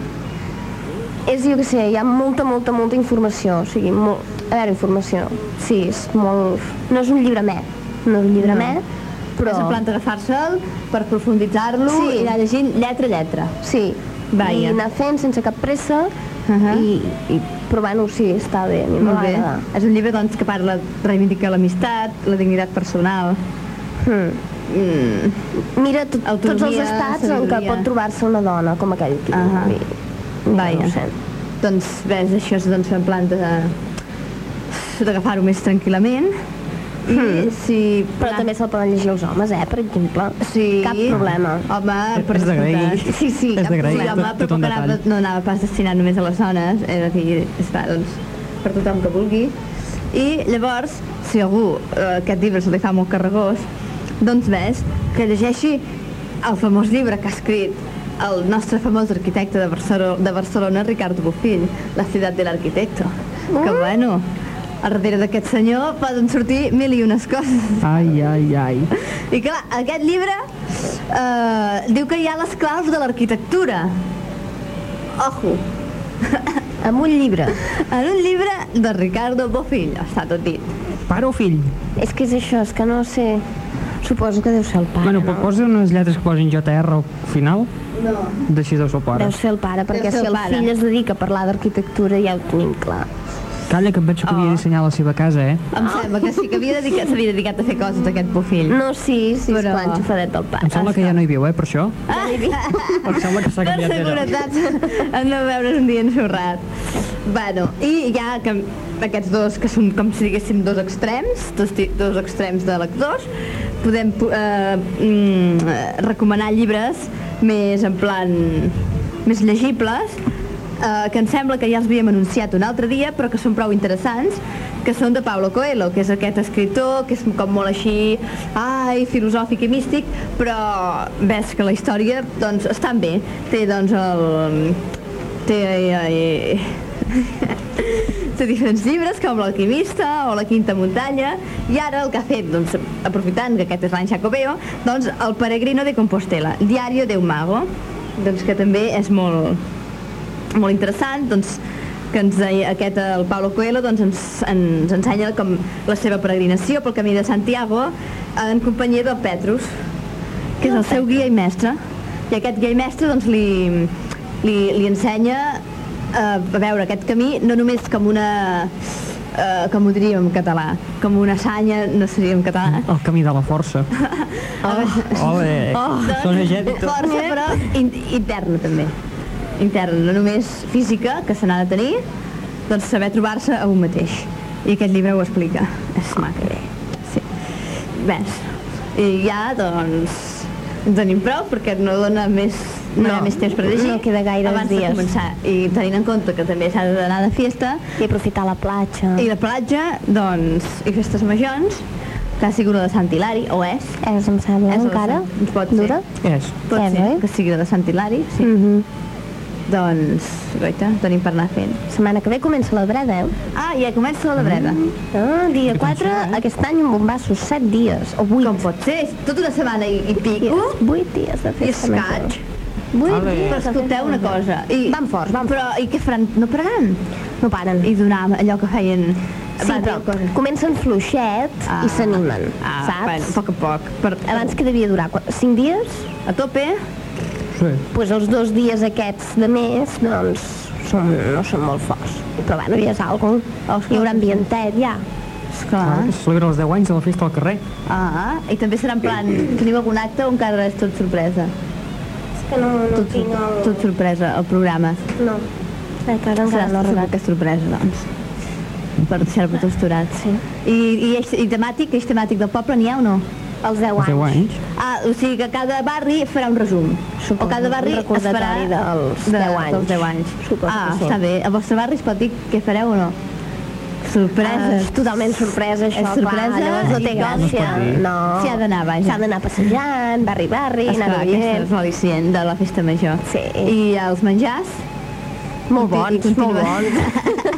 és, jo què sé, hi ha molta, molta, molta informació. O sigui, molt, a veure, informació. Sí, és molt... No és un llibre me. No és un llibre No. me, però... És en plan d'agafar-se'l per profunditzar-lo Sí. i anar llegint lletra a lletra. Sí, Vaja. i anar fent sense cap pressa Ahà. i, i provant-ho, sí, està bé, a mi m'agrada. És un llibre doncs, que parla, reivindica l'amistat, la dignitat personal. Hmm. Mm. Mira tot, tots els Autonomia, estats en què sabidoria. pot trobar-se una dona, com aquell aquí. Ahà. I, Vaja. No sé. Doncs ves, això és doncs, en plan de d'agafar-ho més tranquil·lament. I si... Però també se'l poden llegir els homes, eh, per exemple. Sí. Cap problema. Home, per És d'agrair. Sí, sí, És cap d'agrair. Sí, problema. home, tot però que anava, no anava pas destinat només a les dones, és a dir, es fa, doncs, per tothom que vulgui. I llavors, si algú eh, aquest llibre se li fa molt carregós, doncs ves que llegeixi el famós llibre que ha escrit el nostre famós arquitecte de Barcelona, de Barcelona Ricardo Bofill, La ciutat de l'arquitecto. Que bueno, a darrere d'aquest senyor poden sortir mil i unes coses. Ai, ai, ai. I clar, aquest llibre eh, diu que hi ha les claus de l'arquitectura. Ojo, Amb un llibre. en un llibre de Ricardo Bofill, està tot dit. Pare o fill? És que és això, és que no sé... Suposo que deu ser el pare, bueno, no? posa unes lletres que posin JR al final, No. d'així deu ser el pare. Deu ser el pare, perquè si el el pare. fill es dedica a parlar d'arquitectura ja ho tenim clar. Calla, que em penso que Oh. havia dissenyat la seva casa, eh? Em sembla que sí que havia dedicat, s'havia dedicat a fer coses aquest Bofill. No, sí, sí, Però- esclar, enxufadet del pare. Em sembla que ja no hi viu, eh, per això. Ah, Em sembla que s'ha per canviat d'allò. seguretat, hem de veure's un dia ensorrat. Bueno, i ja que aquests dos, que són com si diguéssim dos extrems, dos, dos extrems de lectors, podem eh, mm, eh, recomanar llibres més en plan més llegibles eh, que em sembla que ja els havíem anunciat un altre dia però que són prou interessants que són de Paulo Coelho, que és aquest escritor, que és com molt així, ai, filosòfic i místic, però ves que la història, doncs, estan bé. Té, doncs, el... Té... Eh, té diferents llibres com l'alquimista o la quinta muntanya i ara el que ha fet, doncs, aprofitant que aquest és l'any Jacobeo, doncs el peregrino de Compostela, Diario de un mago doncs que també és molt, molt interessant doncs, que ens deia aquest, el Paulo Coelho doncs ens, ens ensenya com la seva peregrinació pel camí de Santiago en companyia del Petrus que és el seu guia i mestre i aquest guia i mestre doncs li, li, li ensenya eh, a veure aquest camí no només com una eh, com ho diríem en català com una sanya, no seria en català El camí de la força. Ole, Oh, són agèditos. força, però in, interna també. Interna, no només física, que se n'ha de tenir, doncs saber trobar-se a un mateix. I aquest llibre ho explica. És maco. Sí. Ves. I ja, doncs, en tenim prou, perquè no dona més no, No, més temps per llegir no queda gaires abans dies. de començar i tenint en compte que també s'ha d'anar de fiesta I aprofitar la platja. i la platja, doncs, i festes majors que ha sigut la de Sant Hilari, o és És, em sembla, És encara. Sant- pot ser. Dura. És. pot ser que sigui la de Sant Hilari sí. Mm -hmm. Doncs, goita, tenim per anar fent. Setmana que ve comença la breda, eh? Ah, ja comença la breda. Ah, dia 4, aquest any amb bombassos, 7 dies, o 8. Com pot ser? Tota una setmana i, i pico. 8 dies de I festa major. escaig. 8 Ale. dies Però escolteu una cosa. I, Van forts, van forts. Però, i què faran? No pararan? No paren. I donar allò que feien... Sí, Va, però cosa. comencen fluixet i s'animen, ah, saps? Bueno, a poc a poc. Per, Abans que devia durar 5 dies, A tope, Sí. doncs els dos dies aquests de més, doncs, són, no són molt forts. Però bueno, ja és alguna cosa. Hi haurà ambientet, ja. esclar. Es celebra els 10 anys de la festa al carrer. Ah, i també serà en plan, teniu algun acte o encara és tot sorpresa? És que no, no Tot, tinc el... tot sorpresa, el programa. No. Encara, encara Serà no arribat. que és sorpresa, doncs. Per deixar-vos tots aturats. Sí. I, i, eix, i temàtic, eix temàtic del poble n'hi ha o no? Els 10 Els 10 anys. anys. Ah, o sigui que cada barri farà un resum. Suposo, o cada barri es farà dels de, 10 anys. Dels 10 anys. Suposo ah, està bé. A vostre barri es pot dir què fareu o no? Ah, Sorpreses. és totalment sorpresa, això, És sorpresa clar, llavors no té gràcia. no. S'hi ha d'anar, vaja. S'ha d'anar passejant, barri, barri, anar Esclar, aquest veient. és l'al·licient de la festa major. Sí. I els menjars? Molt bons, molt bons.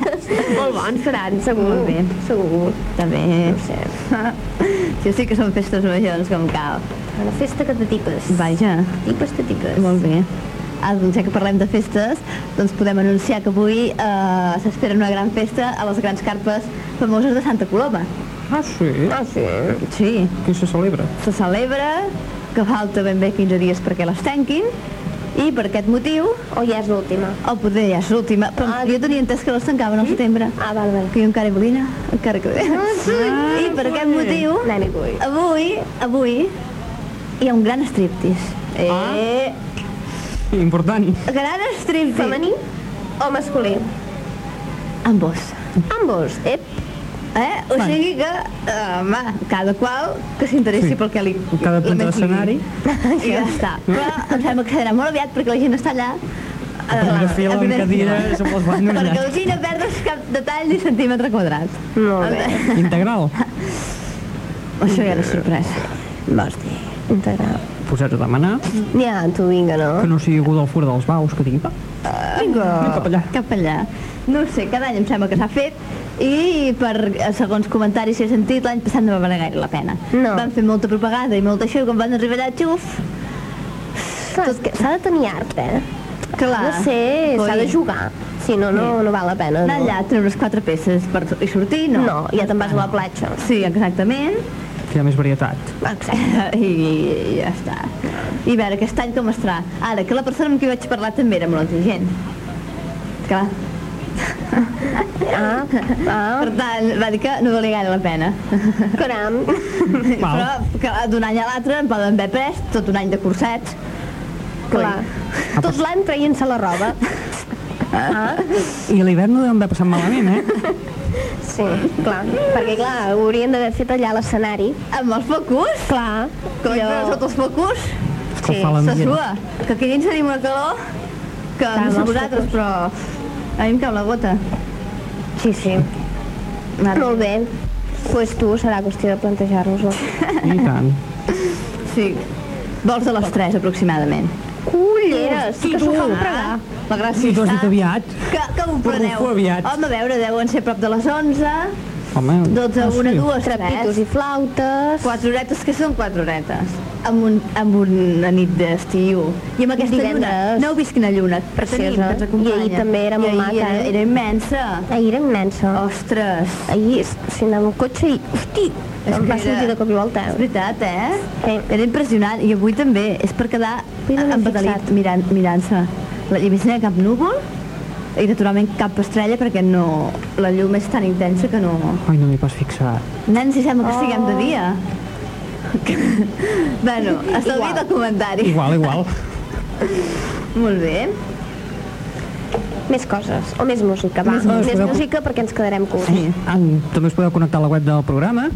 molt bons seran, segur. Molt bé. Segur. També. No sé. Sí, sí que són festes majors, com cal. Una festa que de tipes. Vaja, Tipes de tipes. molt bé. Ah, doncs ja que parlem de festes, doncs podem anunciar que avui eh, s'espera una gran festa a les grans carpes famoses de Santa Coloma. Ah, sí? Ah, sí. Sí, Qui se celebra? se celebra, que falta ben bé 15 dies perquè les tanquin, i per aquest motiu, O ja és l'última. o poder ja és l'última, però Ah, jo tenia entès que les tancaven al setembre. Ah, val, val. que jo encara hi volia anar, encara que... Ah, I per aquest motiu, avui, avui, hi ha un gran striptease. Eh, Important. gran striptease. Femení o masculí? Ambos. Ambos. Ep. Eh? O sigui que, eh, home, cada qual que s'interessi Sí. pel que li... Cada punt més li- d'escenari. I ja està. Però em sembla que serà molt aviat perquè la gent està allà A primera fila, en cadires, amb les bandes Perquè gent no perdes cap detall ni centímetre quadrat. Molt bé. Integral. Això ja era sorpresa. Vols dir? Integral. Posats a demanar Ja, tu vinga, que no? no sigui algú del fur dels baus que digui, va, Vinga. cap allà. Cap allà. No ho sé, cada any em sembla que s'ha fet i per eh, segons comentaris que he sentit l'any passat no va valer gaire la pena. No. Van fer molta propaganda i molt això i quan van arribar allà, xuf, s'ha de tenir art, eh? clar. No sé, s'ha de jugar. Si no, no, no val la pena. Anar No, allà, treure les quatre peces per i sortir, no. no ja te'n vas a la platja. Sí, exactament. Que hi ha més varietat. Exacte. I, i ja està. I a veure, aquest any com estarà? Ara, que la persona amb qui vaig parlar també era molt intel·ligent. Clar. Ah, ah, Per tant, va dir que no valia gaire la pena. caram. Però que d'un any a l'altre en poden haver pres tot un any de cursets. Clar. Tot l'any traient-se la roba. Ah, I a l'hivern no deuen haver passat malament, eh? sí, clar. Perquè, clar, ho haurien d'haver fet allà a l'escenari. Amb els focus, Clar. com allò... sota els focus, Escalfar se sua. Que aquí dins tenim una calor que Clar, no sé vosaltres, però a mi em cau la gota. Sí, sí. Mare Molt bé. Pues tu serà qüestió de plantejar-nos-ho. I tant. Sí. Vols de les 3, aproximadament. Culleres, Sí, que s'ho tu. fan pregar. La gràcia Sí, tu has dit aviat. Que, que ho preneu. ho aviat. Home, a veure, deuen ser prop de les 11, Home, 12, ah, 1, sí. 2, Trapitos 3. i flautes. Quatre horetes, que són quatre horetes? Amb, un, amb una nit d'estiu. I amb aquesta lluna. Divendres. No heu vist quina lluna? Que Preciosa. tenim, que ens acompanya. I ahir també era molt I maca, Era, eh? era immensa. Ahir era immensa. Ostres. Ahir, si anava amb cotxe i... Hosti, És em que va era- sortir de cop i volta. És veritat, eh? Sí. Era impressionant. I avui també. És per quedar no fixat. mirant- mirant-se. La I a més no hi ha cap núvol i naturalment cap estrella perquè no, la llum és tan intensa que no... Ai, no m'hi pas fixar. Nen, si sembla que estiguem de Oh. dia. bueno, estalvia't el comentari. Igual, igual. Molt bé. Més coses, o més música, va. Més Més, música. música perquè ens quedarem curts. Sí. Ah, també us podeu connectar a la web del programa.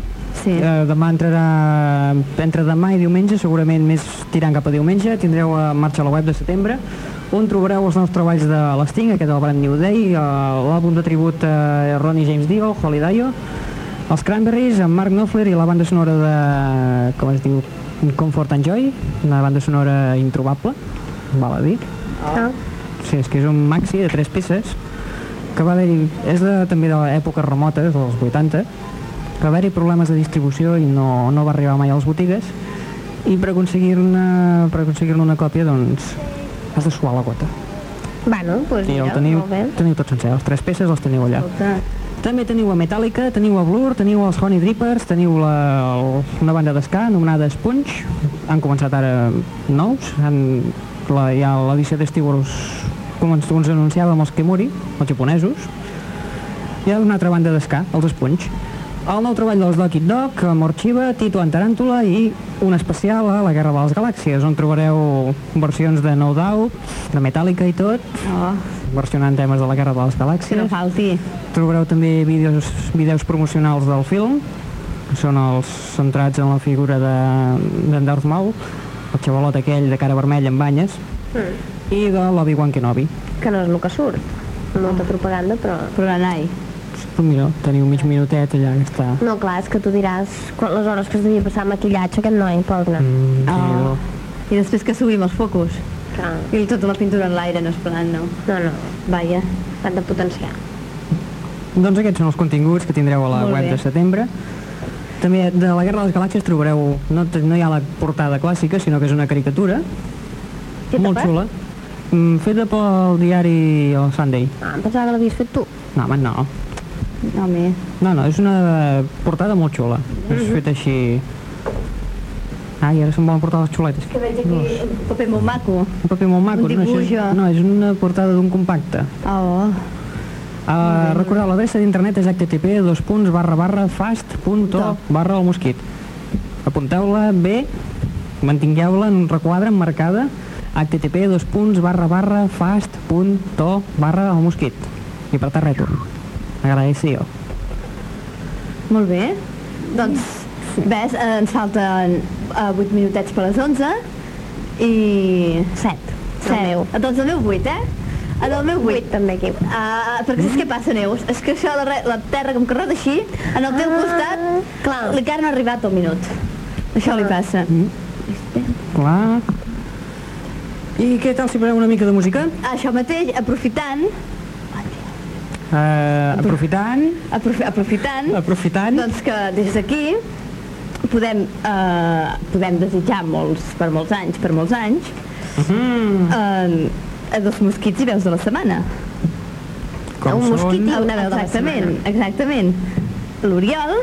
Sí. Eh, demà entrarà, entre demà i diumenge, segurament més tirant cap a diumenge, tindreu a marxa la web de setembre, on trobareu els nous treballs de l'Sting, aquest del Brand New Day, eh, l'àlbum de tribut a Ronnie James Dio, Holy Dio, els Cranberries, amb Mark Knopfler i la banda sonora de, com es diu, Comfort and Joy, una banda sonora introbable, val a dir. Ah. Sí, és que és un maxi de tres peces que va haver-hi, és de, també de l'època remota, dels 80, que va haver-hi problemes de distribució i no, no va arribar mai a les botigues i per aconseguir-ne aconseguir una còpia doncs has de suar la gota Bueno, doncs pues el mira, teniu, molt bé. teniu tot sencer, les tres peces les teniu allà. Escolta, també teniu a Metallica, teniu a Blur, teniu els Honey Drippers, teniu la, el, una banda d'esca anomenada Sponge, han començat ara nous, han, la, ja l'edició d'estiu com ens, ens anunciàvem els Kemuri, els japonesos, hi ha una altra banda d'esca, els Sponge. El nou treball dels Doc It Dog, Amor Chiva, Tito en Taràntula i un especial a la Guerra de les Galàxies, on trobareu versions de No Doubt, de Metallica i tot, oh, versionant temes de la Guerra de les que Galàxies. no falti. Trobareu també vídeos, vídeos promocionals del film, que són els centrats en la figura de- d'en Darth Maul, el xavalot aquell de cara vermella amb banyes, Mm. i de l'Obi-Wan Kenobi. Que no és el que surt. Molta propaganda, però... Però l'anai. Pues mira, teniu mig minutet allà que està... No, clar, és que tu diràs quan les hores que es devia passar maquillatge aquest noi, pobre. Mm, Oh. I després que subim els focus. Clar. I tota la pintura en l'aire, no és plan, no. No, no, Vaja. han de potenciar. Doncs aquests són els continguts que tindreu a la Molt web bé. de setembre. També de la Guerra de les Galàxies trobareu, no, no hi ha la portada clàssica, sinó que és una caricatura, Feta molt per? xula, mm, feta pel diari El Sunday. Ah, em pensava que l'havies fet tu. No, home, no. Home, No, no, és una portada molt xula. És feta així... Ai, ara se'm volen portar les xuletes. que veig aquí un paper molt maco. Un paper molt maco. Un dibuix, no, això és, no, és una portada d'un compacte. Oh, Uh, recordeu, l'adreça d'internet és http dos punts barra barra fast punt o barra el mosquit. Apunteu-la bé, mantingueu-la en un requadre emmarcada http dos punts barra barra barra el mosquit. I apretar retorn. Agradeció. molt bé. Doncs, ves, eh, ens falten eh, 8 minutets per les 11 i... 7. 7. meu. Doncs el meu 8, eh? El del meu 8. 8 també aquí. Uh, perquè saps què passa, Neus? És que això, la, la terra com que rota així, en el teu Ah, costat, clar. li encara no ha arribat el minut. Això li passa. Clar. I què tal si parlem una mica de música? Això mateix, aprofitant, Uh, aprofitant, aprofi aprofitant, aprofitant, doncs que des d'aquí podem, eh, podem desitjar molts, per molts anys, per molts anys, mm, eh, a dos mosquits i veus de la setmana. com un mosquit són... i una veu de la Exactament, setmana. exactament. L'Oriol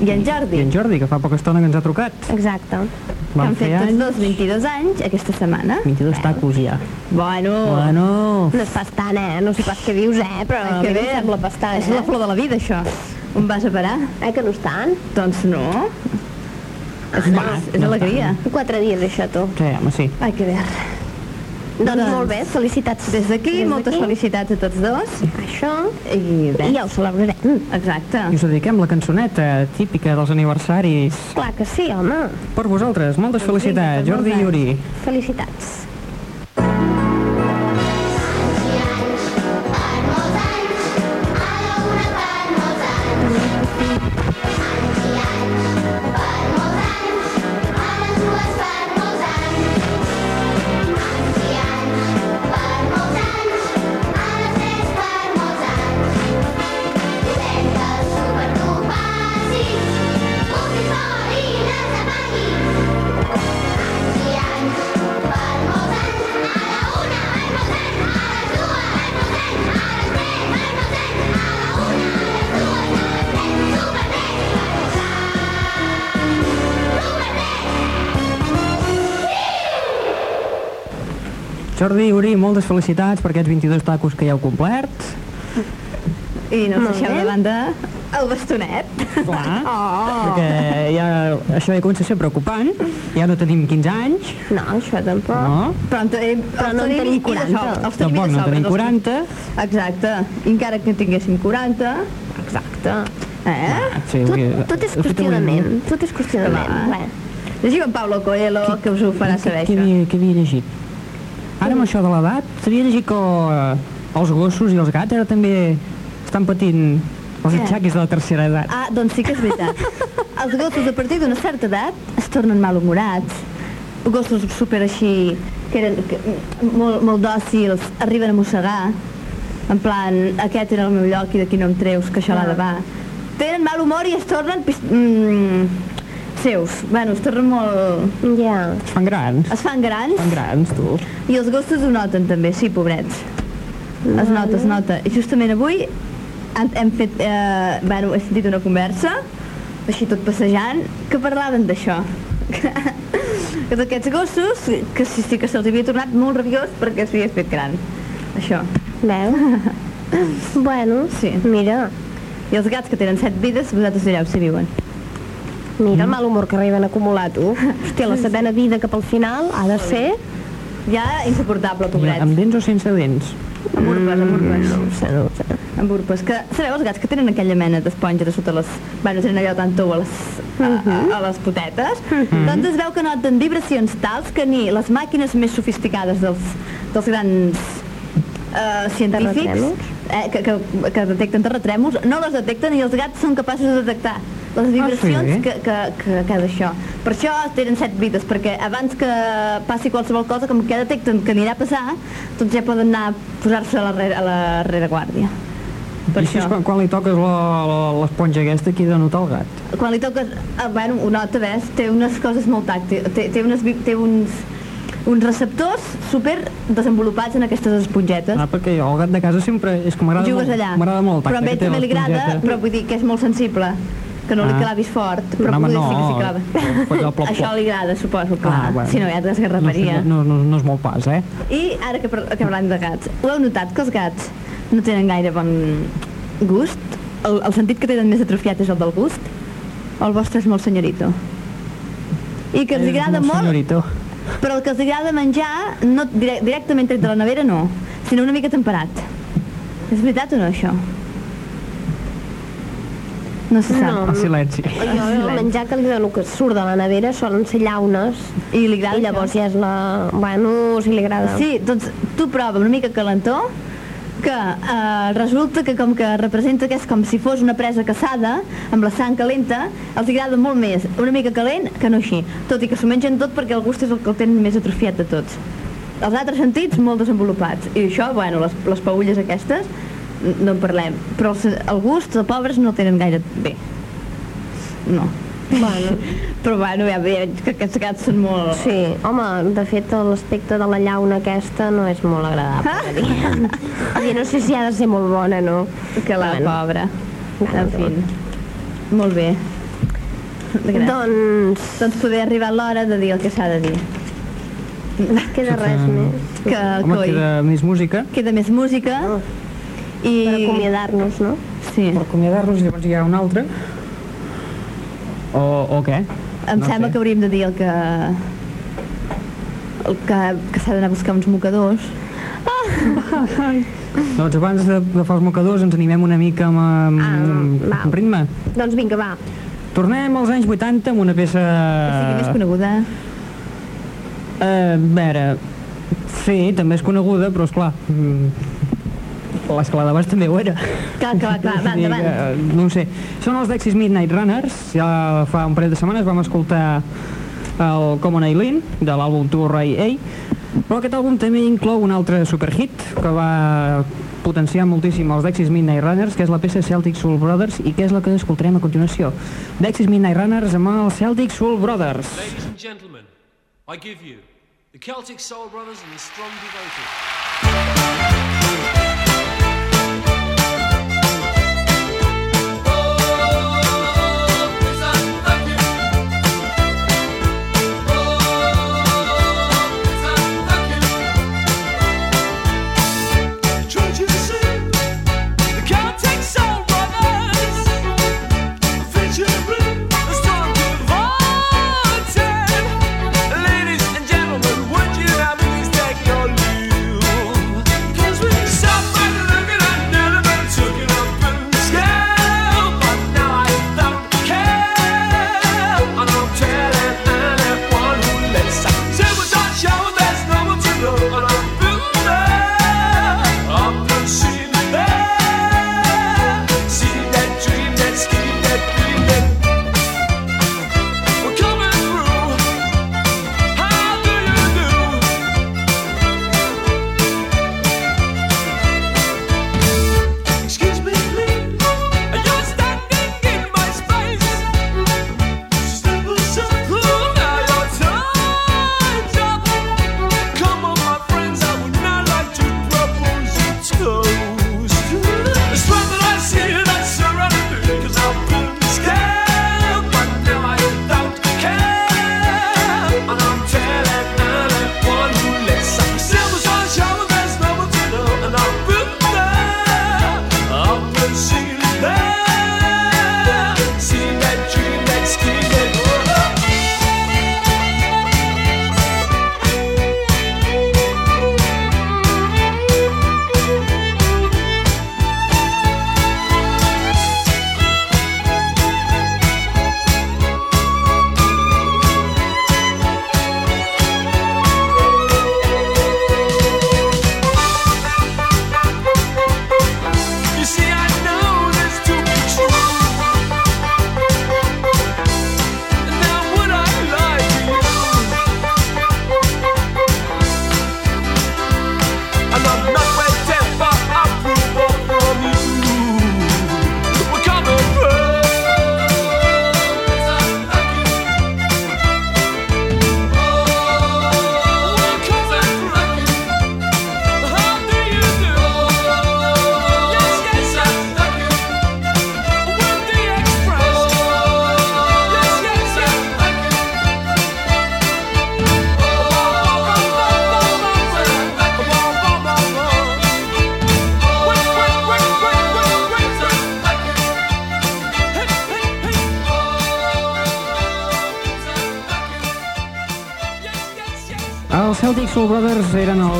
i en Jordi, I en Jordi, que fa poca estona que ens ha trucat. Exacte. que Van han fet tots dos 22 anys aquesta setmana. 22 tacos ja. Bueno, Bueno, No és pas tant, eh? No sé pas què dius, eh? Però a que mi bé, em sembla pas tant, és la eh? flor de la vida, això. On vas a parar? Eh, que no és tant? Doncs no. És, Va, és, és no alegria. Quatre dies, això, tu. sí, home, sí. Ai, que bé. Doncs molt bé, felicitats. Des d'aquí, moltes felicitats a tots dos. Això, I i res. ja ho celebrarem. Exacte. I us dediquem la cançoneta típica dels aniversaris Clar que sí, home. per vosaltres. Moltes felicitats, per Jordi i Yuri. Felicitats. Jordi, Uri, moltes felicitats per aquests 22 tacos que ja heu complert. I no us deixeu de banda el bastonet. Clar, Oh! perquè ja, això ja comença a ser preocupant. Ja no tenim 15 anys, No, això tampoc. no? Però, en tenim, Però els no en tenim tenim i de 40. sobre, els tenim Tampoc no tenim els- 40. Exacte. I encara que tinguéssim 40, Exacte. eh? Sí, Tot, tot és de fet, qüestió de avui- ment. Tot és qüestió de ment. Clar. Res. Llegiu en Paulo Coelho, que us ho farà saber, això. què havia llegit? Ara amb això de l'edat, s'havia llegit que eh, els gossos i els gats ara també estan patint els Què? atxaquis de la tercera edat. Ah, doncs sí que és veritat. Els gossos a partir d'una certa edat es tornen malhumorats. Gossos super així, que eren que, molt, molt dòcils, arriben a mossegar. En plan, aquest era el meu lloc i d'aquí no em treus, que això l'ha de va. Tenen mal humor i es tornen mm, seus. Bueno, es tornen molt... Ja. Es fan grans. Es fan grans Es fan grans, tu. i els gossos ho noten també, sí, pobrets. Es nota, es nota. I justament avui hem, hem fet, eh, bueno, he sentit una conversa, així tot passejant, que parlaven d'això. que d'aquests gossos, que sí, sí que se'ls havia tornat molt rabiós perquè s'havia fet gran. Això. Veu? bueno, Sí. mira, I els gats que tenen set vides, vosaltres direu si viuen. Mira el mal humor que arriben a acumular, tu. Hòstia, la setena vida cap al final ha de ser... Ja insuportable, pobrets. Amb dents o sense dents? Amb urpes, amb urpes. No sé, no sé. amb urpes, que sabeu els gats que tenen aquella mena d'esponja de sota les... Bueno, tenen allò tan tou a les, a, a, a les potetes, doncs es veu que noten vibracions tals que ni les màquines més sofisticades dels, dels grans eh, científics eh, que, que, que detecten terratrèmols, no les detecten i els gats són capaços de detectar les vibracions sí? que, que, que, que d'això. Per això tenen set vides, perquè abans que passi qualsevol cosa, com que detecten que anirà a passar, doncs ja poden anar a posar-se a la, a la rereguàrdia. Per I és això. quan, quan li toques l'esponja aquesta ha de notar el gat. Quan li toques, ah, bueno, ho nota, ves, té unes coses molt tàctils, té, té, unes, té uns, uns receptors super desenvolupats en aquestes espongetes. Ah, perquè jo, el gat de casa sempre és que m'agrada molt, allà. molt el però a tacte ell també li agrada, però vull dir que és molt sensible, que no li Ah. clavis fort, però No, poder no, sí que s'hi clava. el plop, Això plop. li agrada, suposo, clar. Ah, bueno. Si no, ja t'esgarraparia. No, no, no, no és molt pas, eh? I ara que, que parlant de gats, ho heu notat que els gats no tenen gaire bon gust? El, el sentit que tenen més atrofiat és el del gust? O el vostre és molt senyorito? I que els agrada molt, senyorito. però el que els agrada menjar, no, direc directament tret de la nevera no, sinó una mica temperat. És veritat o no, això? No se sap. No. El silenci. Jo el menjar que li dono que surt de la nevera solen ser llaunes I li agrada i llavors això? ja és la... Bueno, si li agrada. Sí, doncs tu prova una mica calentó, que eh, resulta que com que representa que és com si fos una presa caçada, amb la sang calenta, els agrada molt més una mica calent que no així. Tot i que s'ho mengen tot perquè el gust és el que el tenen més atrofiat de tots. Els altres sentits molt desenvolupats. I això, bueno, les, les paulles aquestes, no en parlem. Però el, se- el gust, els pobres no tenen gaire bé. No. Bueno, Però bueno, ja veig que aquests gats són molt... sí, home, de fet l'aspecte de la llauna aquesta no és molt agradable. de dir. Vull dir, no sé si ha de ser molt bona, no? Que la Bueno. pobra. En fi. Molt bé. Gràcies. Doncs Doncs poder arribar l'hora de dir el que s'ha de dir. queda res més. Que, Home, coi, queda més música. queda més música. I... Per acomiadar-nos, no? Sí. Per acomiadar-nos, llavors hi ha una altra. O, o què? Em no sembla sé. que hauríem de dir el que... El que, que s'ha d'anar a buscar uns mocadors. Doncs abans de d'agafar els mocadors ens animem una mica amb, amb, Ah, va. amb ritme. Doncs vinga, va. Tornem als anys 80 amb una peça... Que sigui més coneguda. Eh, a veure, sí, també és coneguda, però esclar, mm, l'escala d'abans també ho era. Clar, clar, clar, va, endavant. que, no ho sé. Són els Dexys Midnight Runners. Ja fa un parell de setmanes vam escoltar el Common Eileen de l'àlbum Tour Ray A. Però aquest àlbum també inclou un altre superhit que va potenciar moltíssim els Dexys Midnight Runners, que és la peça Celtic Soul Brothers i que és la que escoltarem a continuació. Dexys Midnight Runners amb els Celtic Soul Brothers. Ladies and gentlemen, I give you the Celtic Soul Brothers and the Strong Devoted.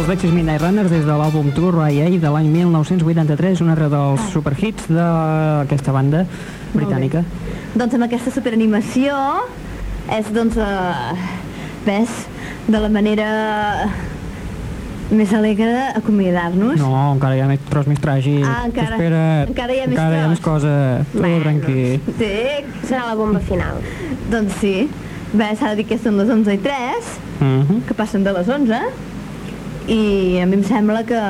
Els Lexus Midnight Runners des de l'àlbum Tour IA de l'any 1983, un altre dels superhits d'aquesta banda britànica. Doncs amb aquesta superanimació és, doncs, uh, ves, de la manera més alegre acomiadar-nos. No, encara hi ha més tros més tràgic. Ah, encara- Espera, encara hi ha més encara hi ha tros. més cosa. Tu, Bueno. tranquil. Sí, Serà la bomba final. doncs sí. Bé, s'ha de dir que són les 11 i 3, Mhm. que passen de les 11, i a mi em sembla que,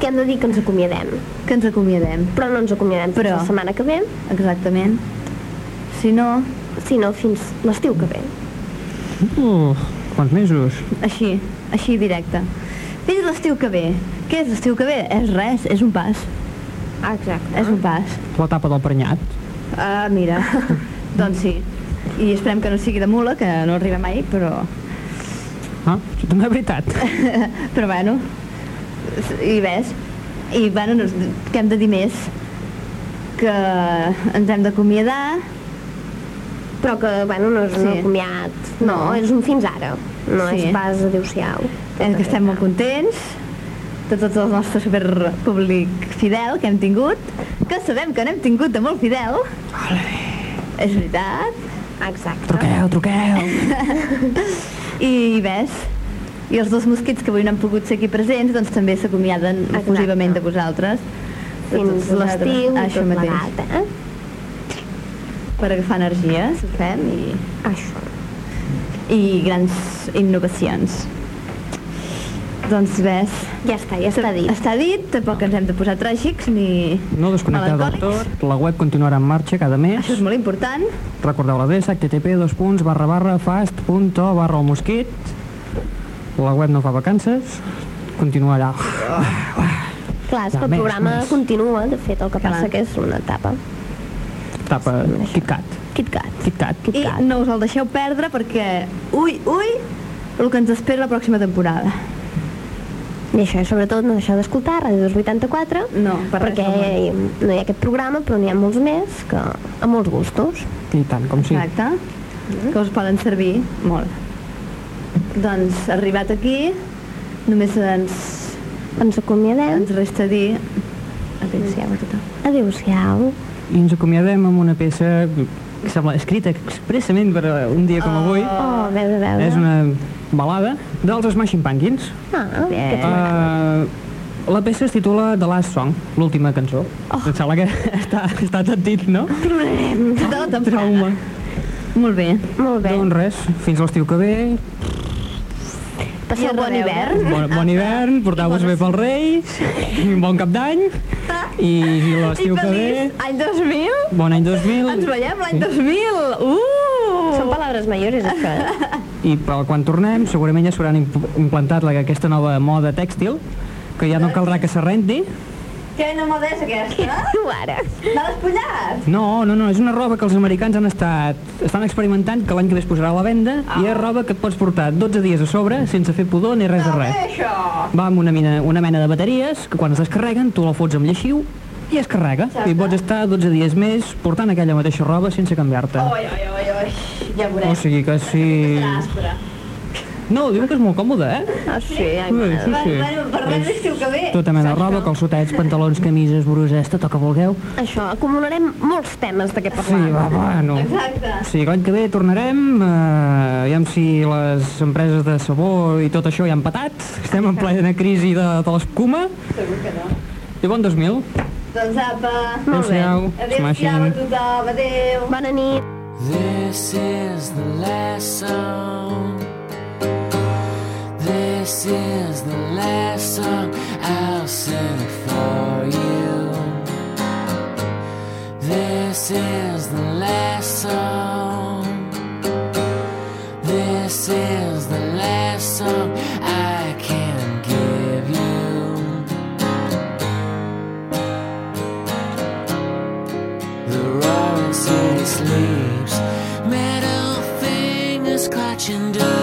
Que hem de dir que ens acomiadem. que ens acomiadem. Però no ens acomiadem fins Però- la setmana que ve, Exactament. Si no, sinó fins l'estiu que ve. Uh, quants mesos? així, així directe. Fins l'estiu que ve. Què és l'estiu que ve? És res, és un pas. Ah, exacte. És un pas. L'etapa del prenyat. Ah, mira. doncs sí. I esperem que no sigui de mula, que no arriba mai, però... Ah, això també és veritat. Però bueno, i ves. I bueno, no, què hem de dir més? Que ens hem d'acomiadar, Però que, bueno, no és un Sí. acomiat. No, No. és un fins ara. No Sí. és pas adéu-siau. és que estem molt contents de tot el nostre super públic fidel que hem tingut, que sabem que n'hem tingut de molt fidel. És veritat. Exacte. Truqueu, truqueu. I ves, i els dos mosquits que avui no han pogut ser aquí presents, doncs també s'acomiaden Exacte. efusivament de vosaltres. Fins l'estiu i Això tot plegat, eh? Per agafar energies, ho fem, i, Això. i grans innovacions. Doncs ves, Ja està, ja està dit. està dit, tampoc ens hem de posar tràgics ni No desconnecteu del tot. La web continuarà en marxa cada mes. Això és molt important. Recordeu l'adreça http dos punts barra barra fast.to barra el mosquit. La web no fa vacances. Continuarà. Clar, és que el més, programa més. continua, de fet, el que Clar. passa que és una etapa. Tapa KitKat. KitKat. KitKat. I no us el deixeu perdre perquè, ui, ui, el que ens espera la pròxima temporada. I això, sobretot, no deixeu d'escoltar Ràdio 284, No, per perquè món. no hi ha aquest programa, però n'hi ha molts més que a molts gustos. I tant, com sí. Exacte. Que us poden servir molt. Doncs, arribat aquí, només ens, Ens acomiadem. ens resta dir adéu-siau a tothom. Adéu-siau. I ens acomiadem amb una peça que sembla escrita expressament per un dia com avui. Oh, a veure, a veure. És una balada dels Smashing Pumpkins. Ah, Bé. Uh, la peça es titula The Last Song, l'última cançó. Oh. Em sembla que està, està tot dit, no? Temporada. Trauma. Molt bé. molt bé. Doncs res, fins l'estiu que ve. Passeu bon hivern. Bon, bon hivern, porteu-vos bé pels Reis, un bon cap d'any, i I l'estiu que ve, any 2000. bon any 2000, Ens veiem l'any 2000. Uh! Són paraules mayores, això. eh? i per quan tornem segurament ja s'hauran imp- implantat la, aquesta nova moda tèxtil, que ja no caldrà que s'arrendi. Quina moda és aquesta? Tu ara. L'ha despullat? No, no, no, és una roba que els americans han estat, estan experimentant, que l'any que ve es posarà a la venda, i és roba que et pots portar 12 dies a sobre sense fer pudor ni res de res. Això. Va amb una mena, una mena de bateries que quan es descarreguen tu la fots amb lleixiu i es carrega. I pots estar 12 dies més portant aquella mateixa roba sense canviar-te. Oi, oi, oi, oi. Ja O veurem. sigui que sí... No, diuen que és molt còmode, eh? Ah, sí, ai, Sí, sí, sí. Bueno, parlem l'estiu que ve. Tota mena de roba, calçotets, pantalons, camises, bruses, tot el que vulgueu. Això, acumularem molts temes de què Sí, parlar. va, bueno. Exacte. Sí, l'any que ve tornarem, eh, aviam si les empreses de sabó i tot això ja han patat, estem en plena crisi de, de l'escuma, Segur que no. i bon 2000. Doncs apa. Molt bé. Adéu-siau, Adéu-siau a tothom. Adéu. Bona nit. This is the last song. This is the last song I'll sing for you. This is the last song. This is the last song watching do.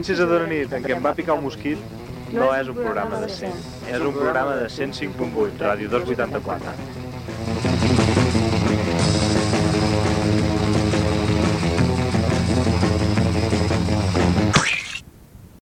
Ciències de la nit en què em va picar un mosquit no és un programa de 100, és un programa de 105.8, Ràdio 284.